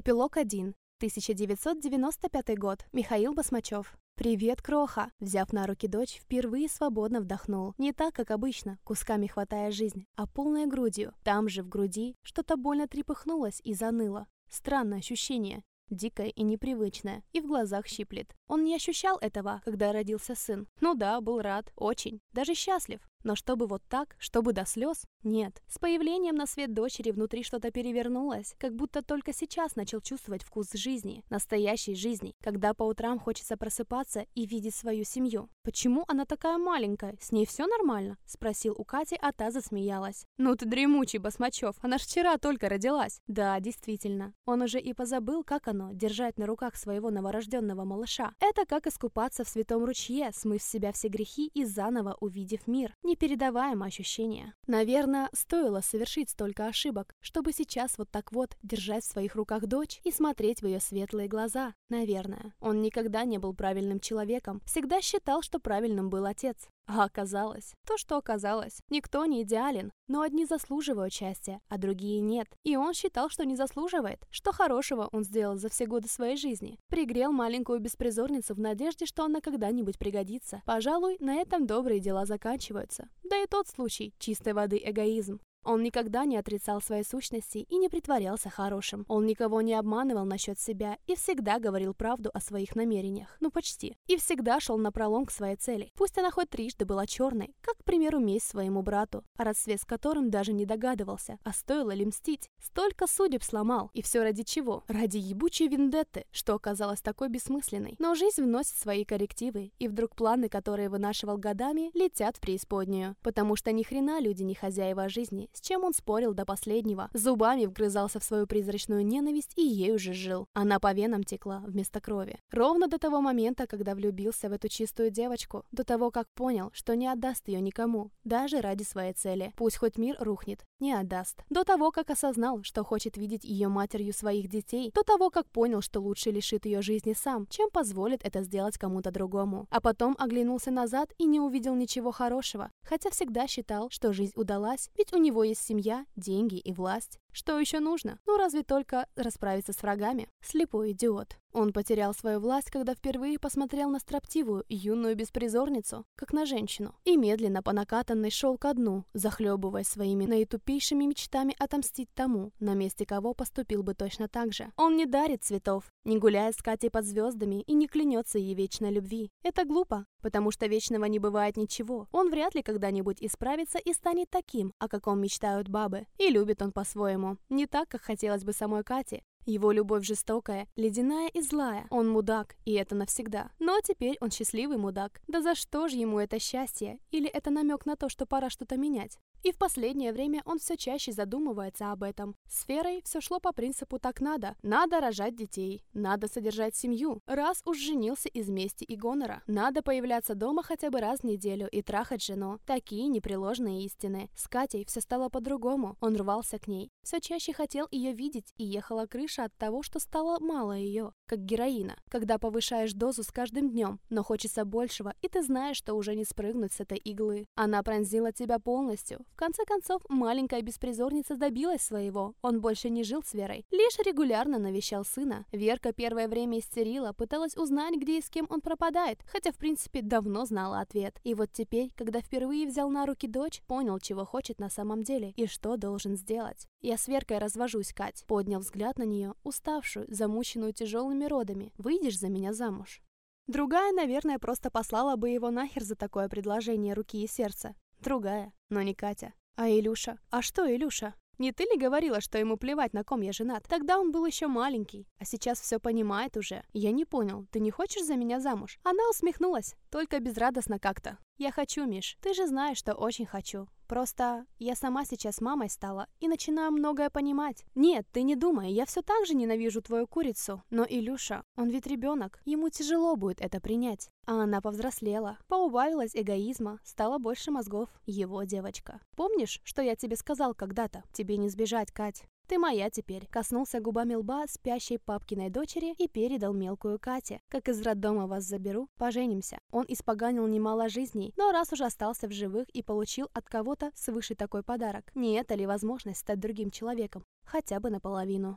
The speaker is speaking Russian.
Эпилог 1. 1995 год. Михаил Басмачев. «Привет, Кроха!» Взяв на руки дочь, впервые свободно вдохнул. Не так, как обычно, кусками хватая жизнь, а полной грудью. Там же, в груди, что-то больно трепыхнулось и заныло. Странное ощущение. Дикое и непривычное, и в глазах щиплет. Он не ощущал этого, когда родился сын. Ну да, был рад, очень, даже счастлив. Но чтобы вот так, чтобы до слез, нет. С появлением на свет дочери внутри что-то перевернулось, как будто только сейчас начал чувствовать вкус жизни, настоящей жизни, когда по утрам хочется просыпаться и видеть свою семью. «Почему она такая маленькая? С ней все нормально?» – спросил у Кати, а та засмеялась. «Ну ты дремучий, Басмачев, она ж вчера только родилась». Да, действительно. Он уже и позабыл, как оно – держать на руках своего новорожденного малыша. Это как искупаться в святом ручье, смыв с себя все грехи и заново увидев мир. Непередаваемое ощущение. Наверное, стоило совершить столько ошибок, чтобы сейчас вот так вот держать в своих руках дочь и смотреть в ее светлые глаза. Наверное. Он никогда не был правильным человеком, всегда считал, что правильным был отец. А оказалось, то, что оказалось. Никто не идеален, но одни заслуживают счастья, а другие нет. И он считал, что не заслуживает. Что хорошего он сделал за все годы своей жизни? Пригрел маленькую беспризорницу в надежде, что она когда-нибудь пригодится. Пожалуй, на этом добрые дела заканчиваются. Да и тот случай – чистой воды эгоизм. Он никогда не отрицал своей сущности и не притворялся хорошим. Он никого не обманывал насчет себя и всегда говорил правду о своих намерениях. Ну, почти. И всегда шел на пролом к своей цели. Пусть она хоть трижды была черной, как, к примеру, месть своему брату, о расцвет с которым даже не догадывался, а стоило ли мстить. Столько судеб сломал. И все ради чего? Ради ебучей вендетты, что оказалось такой бессмысленной. Но жизнь вносит свои коррективы, и вдруг планы, которые вынашивал годами, летят в преисподнюю. Потому что ни хрена люди не хозяева жизни, с чем он спорил до последнего. Зубами вгрызался в свою призрачную ненависть и ей уже жил. Она по венам текла вместо крови. Ровно до того момента, когда влюбился в эту чистую девочку, до того, как понял, что не отдаст ее никому, даже ради своей цели. Пусть хоть мир рухнет, не отдаст. До того, как осознал, что хочет видеть ее матерью своих детей, до того, как понял, что лучше лишит ее жизни сам, чем позволит это сделать кому-то другому. А потом оглянулся назад и не увидел ничего хорошего, хотя всегда считал, что жизнь удалась, ведь у него есть семья, деньги и власть. Что еще нужно? Ну разве только расправиться с врагами? Слепой идиот. Он потерял свою власть, когда впервые посмотрел на строптивую, юную беспризорницу, как на женщину, и медленно по накатанной шел ко дну, захлебываясь своими наитупейшими мечтами отомстить тому, на месте кого поступил бы точно так же. Он не дарит цветов, не гуляет с Катей под звездами и не клянется ей вечной любви. Это глупо, потому что вечного не бывает ничего. Он вряд ли когда-нибудь исправится и станет таким, о каком мечтают бабы. И любит он по-своему. Не так, как хотелось бы самой Кате, его любовь жестокая, ледяная и злая. Он мудак, и это навсегда. Но теперь он счастливый мудак. Да за что же ему это счастье? Или это намек на то, что пора что-то менять? И в последнее время он все чаще задумывается об этом. С Ферой все шло по принципу «так надо». Надо рожать детей, надо содержать семью. Раз уж женился из мести и гонора. Надо появляться дома хотя бы раз в неделю и трахать жену. Такие непреложные истины. С Катей все стало по-другому. Он рвался к ней. Все чаще хотел ее видеть, и ехала крыша от того, что стало мало ее. Как героина. Когда повышаешь дозу с каждым днем, но хочется большего, и ты знаешь, что уже не спрыгнуть с этой иглы. Она пронзила тебя полностью. В конце концов, маленькая беспризорница добилась своего. Он больше не жил с Верой, лишь регулярно навещал сына. Верка первое время истерила, пыталась узнать, где и с кем он пропадает, хотя, в принципе, давно знала ответ. И вот теперь, когда впервые взял на руки дочь, понял, чего хочет на самом деле и что должен сделать. «Я с Веркой развожусь, Кать», — поднял взгляд на нее, уставшую, замученную тяжелыми родами. «Выйдешь за меня замуж?» Другая, наверное, просто послала бы его нахер за такое предложение руки и сердца. Другая, но не Катя. А Илюша? А что Илюша? Не ты ли говорила, что ему плевать, на ком я женат? Тогда он был еще маленький, а сейчас все понимает уже. Я не понял, ты не хочешь за меня замуж? Она усмехнулась, только безрадостно как-то. Я хочу, Миш, ты же знаешь, что очень хочу. Просто я сама сейчас мамой стала и начинаю многое понимать. Нет, ты не думай, я все так же ненавижу твою курицу. Но Илюша, он ведь ребенок, ему тяжело будет это принять. А она повзрослела, поубавилась эгоизма, стала больше мозгов. Его девочка. Помнишь, что я тебе сказал когда-то? Тебе не сбежать, Кать. «Ты моя теперь», — коснулся губами лба спящей папкиной дочери и передал мелкую Кате. «Как из роддома вас заберу, поженимся». Он испоганил немало жизней, но раз уже остался в живых и получил от кого-то свыше такой подарок, не это ли возможность стать другим человеком? Хотя бы наполовину.